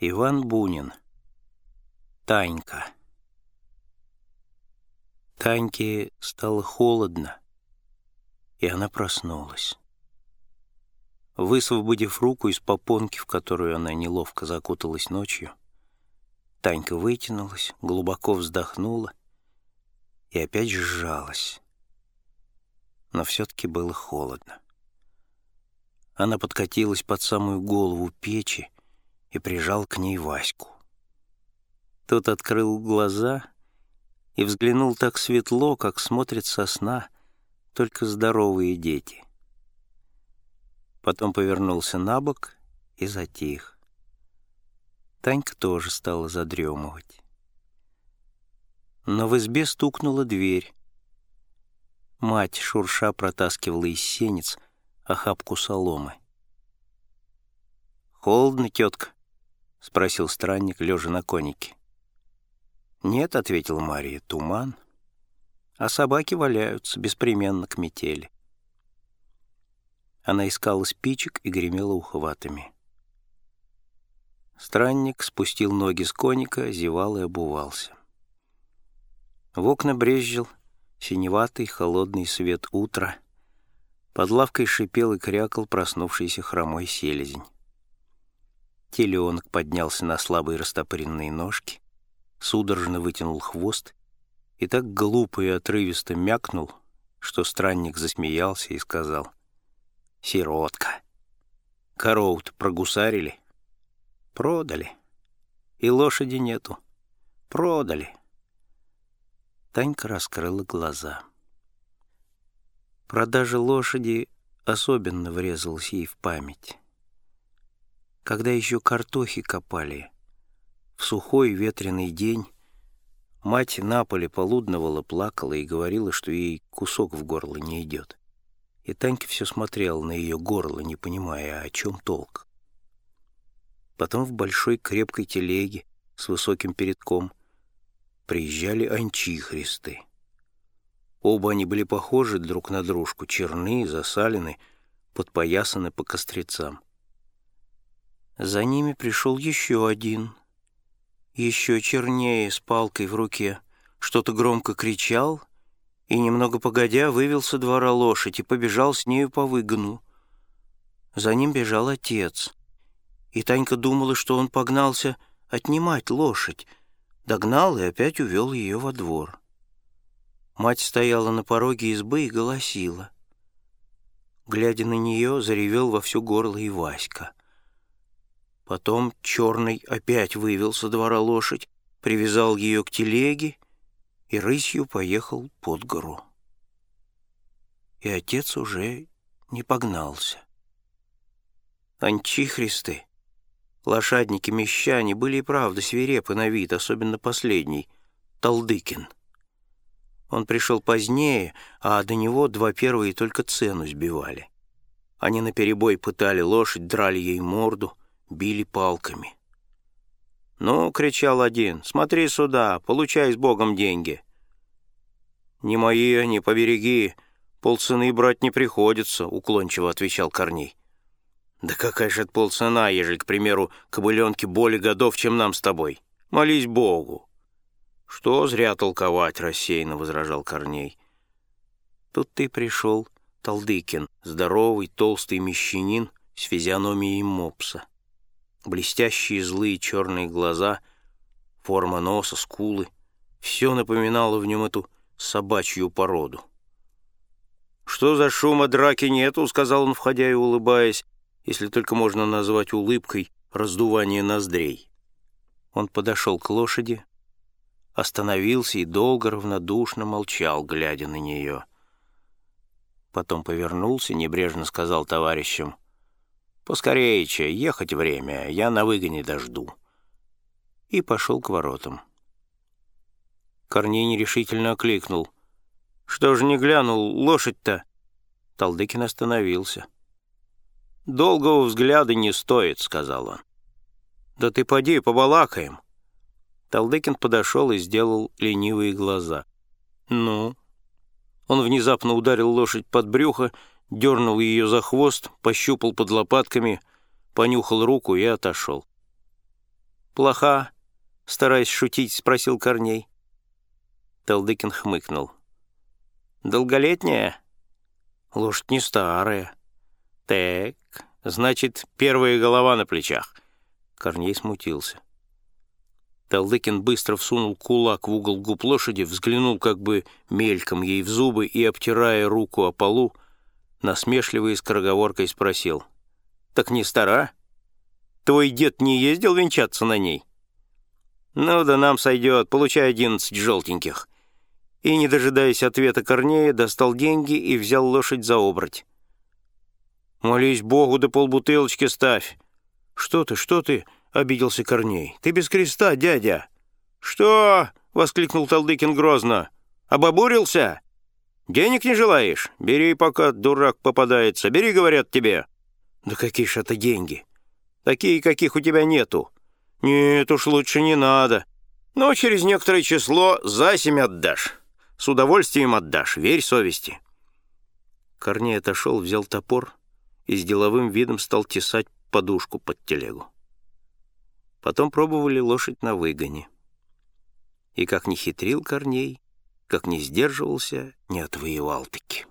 Иван Бунин. Танька. Таньке стало холодно, и она проснулась. Высвободив руку из попонки, в которую она неловко закуталась ночью, Танька вытянулась, глубоко вздохнула и опять сжалась. Но все-таки было холодно. Она подкатилась под самую голову печи и прижал к ней Ваську. Тот открыл глаза и взглянул так светло, как смотрит со сна только здоровые дети. Потом повернулся на бок и затих. Танька тоже стала задремывать. Но в избе стукнула дверь. Мать, шурша, протаскивала из сенец охапку соломы. «Холодно, тетка?» — спросил странник, лежа на конике. «Нет», — ответила Мария, — «туман. А собаки валяются беспременно к метели». Она искала спичек и гремела ухватами. Странник спустил ноги с коника, зевал и обувался. В окна брезжил синеватый холодный свет утра. Под лавкой шипел и крякал проснувшийся хромой селезень. Теленок поднялся на слабые растопыренные ножки, судорожно вытянул хвост и так глупо и отрывисто мякнул, что странник засмеялся и сказал «Сиротка, корову-то прогусарили?» «Продали. И лошади нету. Продали». Танька раскрыла глаза. Продажа лошади особенно врезалась ей в память. Когда еще картохи копали, в сухой ветреный день мать на поле полудновала, плакала и говорила, что ей кусок в горло не идет. И Танька все смотрел на ее горло, не понимая, о чем толк. Потом в большой крепкой телеге с высоким передком приезжали анчихристы. Оба они были похожи друг на дружку, черные, засалены, подпоясаны по кострецам. За ними пришел еще один, еще чернее, с палкой в руке, что-то громко кричал и, немного погодя, вывел со двора лошадь и побежал с нею по выгону. За ним бежал отец, и Танька думала, что он погнался отнимать лошадь, догнал и опять увел ее во двор. Мать стояла на пороге избы и голосила. Глядя на нее, заревел во всю горло и Васька — Потом черный опять вывел со двора лошадь, привязал ее к телеге и рысью поехал под гору. И отец уже не погнался. Анчихристы, лошадники-мещане, были и правда свирепы на вид, особенно последний, Талдыкин. Он пришел позднее, а до него два первые только цену сбивали. Они наперебой пытали лошадь, драли ей морду — били палками. «Ну!» — кричал один. «Смотри сюда, получай с Богом деньги!» «Не мои они, побереги, полцены брать не приходится», — уклончиво отвечал Корней. «Да какая же это полцена, ежели, к примеру, кобыленке более годов, чем нам с тобой? Молись Богу!» «Что зря толковать?» — рассеянно возражал Корней. Тут ты пришел Талдыкин, здоровый, толстый мещанин с физиономией мопса блестящие злые черные глаза, форма носа, скулы. Все напоминало в нем эту собачью породу. «Что за шума драки нету?» — сказал он, входя и улыбаясь, если только можно назвать улыбкой раздувание ноздрей. Он подошел к лошади, остановился и долго равнодушно молчал, глядя на нее. Потом повернулся, небрежно сказал товарищам — «Поскорее, ехать время, я на выгоне дожду». И пошел к воротам. Корней нерешительно окликнул. «Что же не глянул, лошадь-то?» Талдыкин остановился. «Долгого взгляда не стоит», — сказал он. «Да ты поди, побалакаем». Талдыкин подошел и сделал ленивые глаза. «Ну?» Он внезапно ударил лошадь под брюхо дернул ее за хвост, пощупал под лопатками, понюхал руку и отошел. «Плоха?» — стараясь шутить, спросил Корней. Талдыкин хмыкнул. «Долголетняя?» «Лошадь не старая». «Так, значит, первая голова на плечах». Корней смутился. Талдыкин быстро всунул кулак в угол губ лошади, взглянул как бы мельком ей в зубы и, обтирая руку о полу, насмешливо и скороговоркой спросил. «Так не стара? Твой дед не ездил венчаться на ней?» «Ну да нам сойдет, получай одиннадцать желтеньких». И, не дожидаясь ответа Корнея, достал деньги и взял лошадь за обрать. «Молись Богу, да полбутылочки ставь». «Что ты, что ты?» — обиделся Корней. «Ты без креста, дядя». «Что?» — воскликнул Талдыкин грозно. «Обобурился? Денег не желаешь? Бери, пока дурак попадается. Бери, говорят тебе». «Да какие ж это деньги? Такие, каких у тебя нету». «Нет уж, лучше не надо. Но через некоторое число за семь отдашь. С удовольствием отдашь, верь совести». Корней отошел, взял топор и с деловым видом стал тесать подушку под телегу. Потом пробовали лошадь на выгоне. И как не хитрил Корней, как не сдерживался, не отвоевал-таки.